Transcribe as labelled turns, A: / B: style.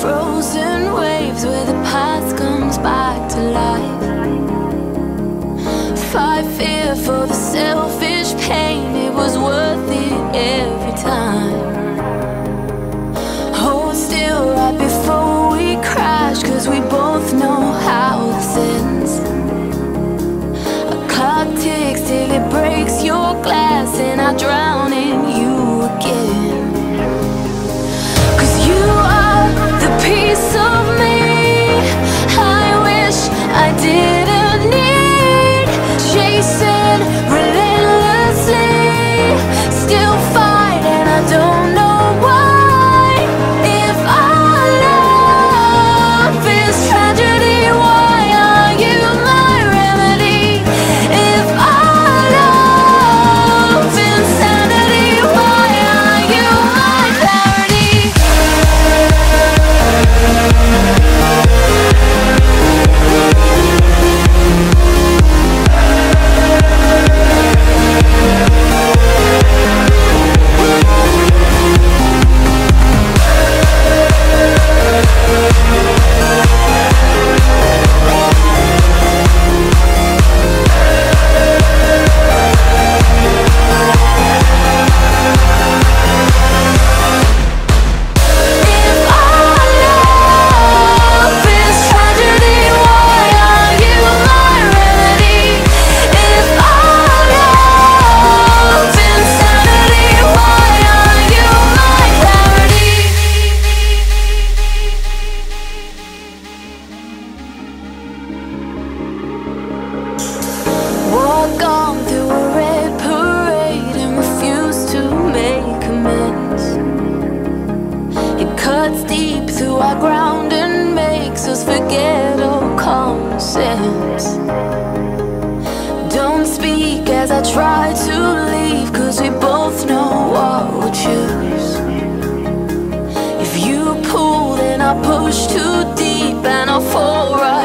A: frozen waves where the path comes back to life. Fight fear for the selfish pain, it was worth it every time. ground and makes us forget all common sense. Don't speak as I try to leave, cause we both know what we'll choose. If you pull, then I push too deep and I'll fall right.